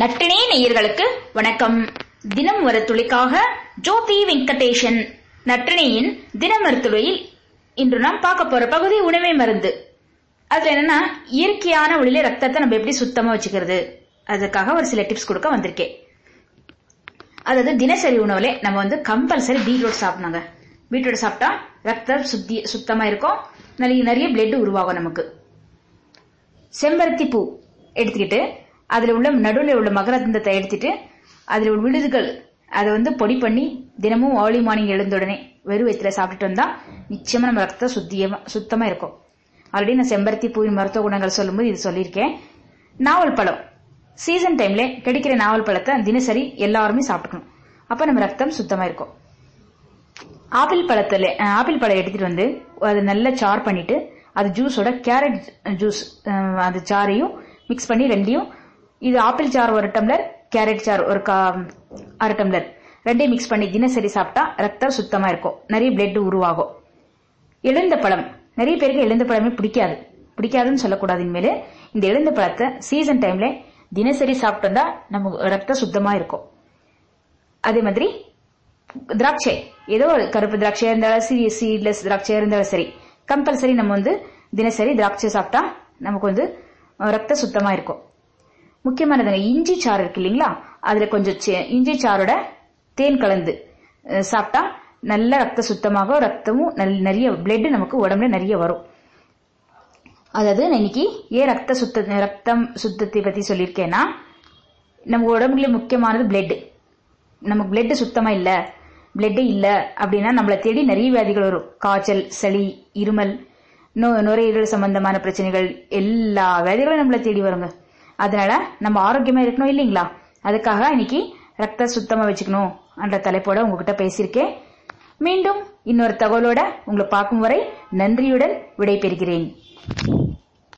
நட்டினே நேயர்களுக்கு வணக்கம். தினம் ஒரு துளிக்காக ஜோதி வெங்கடேஷன் நட்டினையின் தின மருத்துவையில் இன்று நாம் பார்க்க போற பகுதி உணவே மருந்து. அதுல என்னன்னா இயற்கையான ஒளியில ரத்தத்தை நம்ம எப்படி சுத்தமா வச்சுக்கிறது? அதுக்காக ஒரு சில டிப்ஸ் கொடுக்க வந்திருக்கேன். அதாவது தினசரி உணவுல நம்ம வந்து கம்பல்சரி பீட்ரூட் சாப்பிடணுங்க. பீட்ரூட் சாப்பிட்டா ரத்தம் சுத்தி சுத்தமா இருக்கும். நிறைய நிறைய பிளட் உருவாகும் நமக்கு. செம்பருத்தி பூ எடுத்துக்கிட்டு அதில் உள்ள நடுவில் உள்ள மகரந்தத்தை எடுத்துட்டு அதில் உள்ள விழுதுகள் அதை வந்து பொடி பண்ணி தினமும் ஏர்லி மார்னிங் எழுந்த உடனே வெறும் வயிற்றுல சாப்பிட்டுட்டு வந்தா நிச்சயமா நம்ம ரத்தம் சுத்தியமா சுத்தமா இருக்கும். ஆல்ரெடி நான் செம்பருத்தி பூவின் மருத்துவ குணங்கள் சொல்லும்போது இது சொல்லியிருக்கேன். நாவல் பழம். சீசன் டைம்ல கிடைக்கிற நாவல் பழத்தை தினசரி எல்லாருமே சாப்பிட்டுக்கணும். அப்ப நம்ம ரத்தம் சுத்தமா இருக்கும். ஆப்பிள் பழத்துல ஆப்பிள் பழம் எடுத்துட்டு வந்து அதை நல்லா சார் பண்ணிட்டு அது ஜூஸோட கேரட் ஜூஸ் அது சாரையும் மிக்ஸ் பண்ணி ரெண்டையும் இது ஆப்பிள் சார் ஒரு டம்ளர் கேரட் சார் ஒரு கா- அரை டம்ளர். ரெண்டையும் மிக்ஸ் பண்ணி தினசரி சாப்பிட்டா ரத்தம் சுத்தமா இருக்கும். நிறைய பிளட் உருவாகும். எழுந்த பழம். நிறைய பேருக்கு எழுந்த பழமே பிடிக்காது. பிடிக்காதுன்னு சொல்லக்கூடாது இனிமேல். இந்த எழுந்த பழத்தை சீசன் டைம்ல தினசரி சாப்பிட்டோம்னா நம்ம ரத்தம் சுத்தமா இருக்கும். அதே மாதிரி திராட்சை. ஏதோ ஒரு கருப்பு திராட்சையா இருந்தாலும் சரி சீட்லெஸ் திராட்சையா இருந்தாலும் சரி கம்பல்சரி நம்ம வந்து தினசரி திராட்சை சாப்பிட்டா நமக்கு வந்து ரத்த சுத்தமா இருக்கும். முக்கியமானதுங்க இஞ்சி சாறு இருக்கு இல்லைங்களா? அதுல கொஞ்சம் சே- இஞ்சி சாரோட தேன் கலந்து சாப்பிட்டா நல்ல ரத்த சுத்தமாக ரத்தமும் நிறைய பிளட் நமக்கு உடம்புல நிறைய வரும். அதாவது நான் இன்னைக்கு ஏன் ரத்த சுத்த ரத்தம் சுத்தத்தை பத்தி சொல்லியிருக்கேன்னா நம்ம உடம்புல முக்கியமானது பிளட் நமக்கு பிளட் சுத்தமா இல்ல பிளட்டே இல்ல அப்படின்னா நம்மளை தேடி நிறைய வியாதிகள் வரும். காய்ச்சல் சளி இருமல் நோ நுரையீரல் சம்பந்தமான பிரச்சனைகள் எல்லா வியாதிகளும் நம்மளை தேடி வருங்க. அதனால நம்ம ஆரோக்கியமா இருக்கணும் இல்லைங்களா? அதுக்காக இன்னைக்கு ரத்த சுத்தமா வச்சுக்கணும் என்ற தலைப்போட உங்ககிட்ட பேசியிருக்கேன். மீண்டும் இன்னொரு தகவலோட உங்களை பார்க்கும் வரை நன்றியுடன் விடைபெறுகிறேன்.